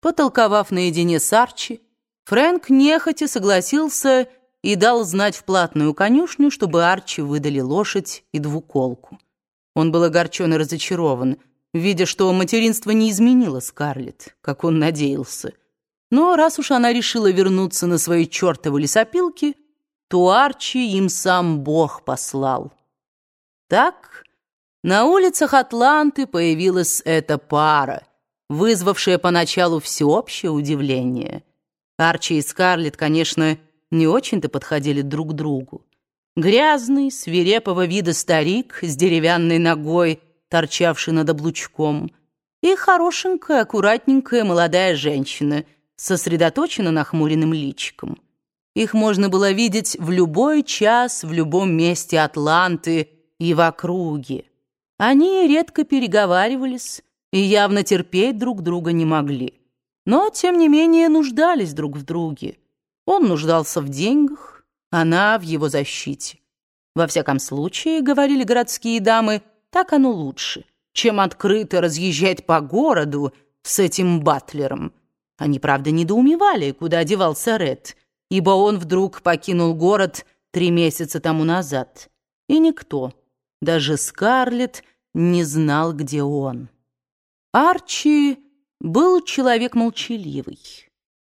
Потолковав наедине с Арчи, Фрэнк нехотя согласился и дал знать в платную конюшню, чтобы Арчи выдали лошадь и двуколку. Он был огорчен и разочарован, видя, что материнство не изменило Скарлетт, как он надеялся. Но раз уж она решила вернуться на свои чертовы лесопилки, то Арчи им сам Бог послал. Так на улицах Атланты появилась эта пара, вызвавшая поначалу всеобщее удивление. Арчи и Скарлетт, конечно, не очень-то подходили друг к другу. Грязный, свирепого вида старик с деревянной ногой, торчавший над облучком, и хорошенькая, аккуратненькая молодая женщина, сосредоточенно нахмуренным личиком. Их можно было видеть в любой час, в любом месте Атланты и в округе. Они редко переговаривались и явно терпеть друг друга не могли. Но, тем не менее, нуждались друг в друге. Он нуждался в деньгах, она в его защите. Во всяком случае, говорили городские дамы, так оно лучше, чем открыто разъезжать по городу с этим батлером. Они, правда, недоумевали, куда девался Ред, ибо он вдруг покинул город три месяца тому назад. И никто, даже Скарлетт, не знал, где он. Арчи был человек молчаливый.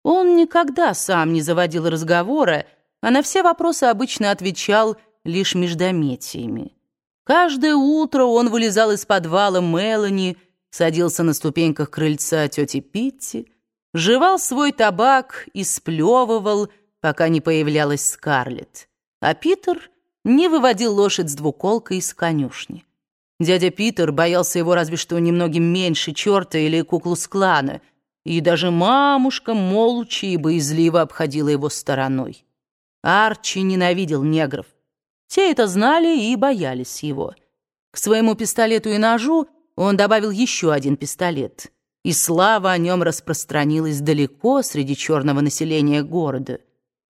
Он никогда сам не заводил разговора, а на все вопросы обычно отвечал лишь междометиями. Каждое утро он вылезал из подвала Мелани, садился на ступеньках крыльца тети Питти, жевал свой табак и сплевывал, пока не появлялась Скарлетт. А Питер не выводил лошадь с двуколкой из конюшни. Дядя Питер боялся его разве что немногим меньше черта или куклу-склана, и даже мамушка молча и боязливо обходила его стороной. Арчи ненавидел негров. Те это знали и боялись его. К своему пистолету и ножу он добавил еще один пистолет, и слава о нем распространилась далеко среди черного населения города.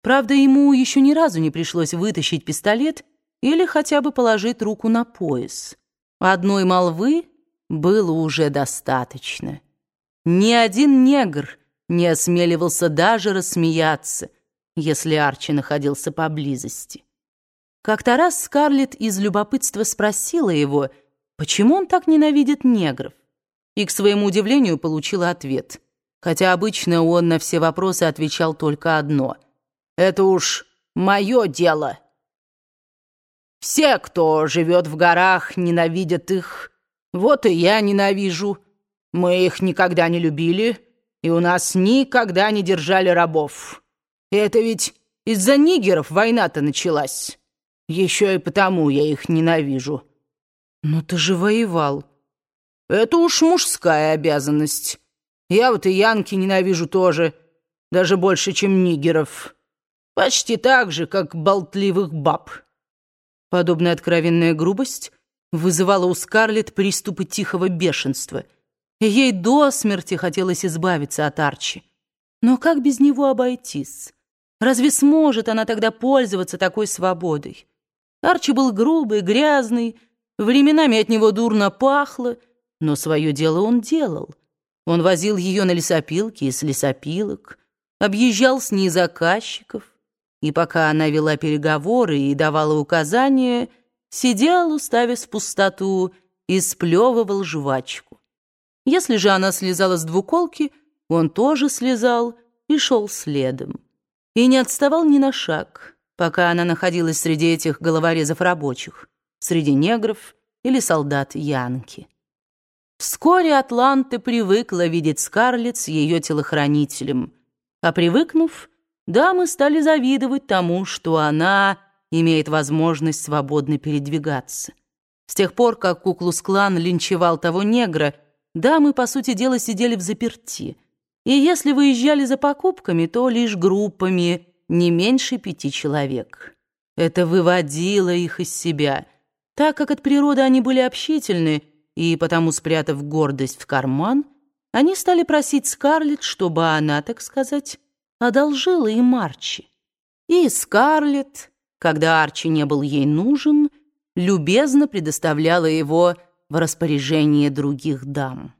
Правда, ему еще ни разу не пришлось вытащить пистолет или хотя бы положить руку на пояс. Одной молвы было уже достаточно. Ни один негр не осмеливался даже рассмеяться, если Арчи находился поблизости. Как-то раз Скарлетт из любопытства спросила его, почему он так ненавидит негров, и, к своему удивлению, получила ответ, хотя обычно он на все вопросы отвечал только одно — «Это уж мое дело». Все, кто живет в горах, ненавидят их. Вот и я ненавижу. Мы их никогда не любили, и у нас никогда не держали рабов. И это ведь из-за нигеров война-то началась. Еще и потому я их ненавижу. Но ты же воевал. Это уж мужская обязанность. Я вот и янки ненавижу тоже, даже больше, чем нигеров. Почти так же, как болтливых баб». Подобная откровенная грубость вызывала у Скарлетт приступы тихого бешенства. ей до смерти хотелось избавиться от Арчи. Но как без него обойтись? Разве сможет она тогда пользоваться такой свободой? Арчи был грубый, грязный, временами от него дурно пахло, но свое дело он делал. Он возил ее на лесопилки и с лесопилок, объезжал с ней заказчиков, и пока она вела переговоры и давала указания, сидел, уставясь в пустоту, и сплевывал жвачку. Если же она слезала с двуколки, он тоже слезал и шел следом. И не отставал ни на шаг, пока она находилась среди этих головорезов рабочих, среди негров или солдат Янки. Вскоре Атланта привыкла видеть Скарлетт с ее телохранителем, а привыкнув, дамы стали завидовать тому, что она имеет возможность свободно передвигаться. С тех пор, как Куклус-клан линчевал того негра, дамы, по сути дела, сидели в заперти. И если выезжали за покупками, то лишь группами, не меньше пяти человек. Это выводило их из себя, так как от природы они были общительны, и потому, спрятав гордость в карман, они стали просить Скарлетт, чтобы она, так сказать, одолжила им Арчи. И Скарлетт, когда Арчи не был ей нужен, любезно предоставляла его в распоряжение других дам.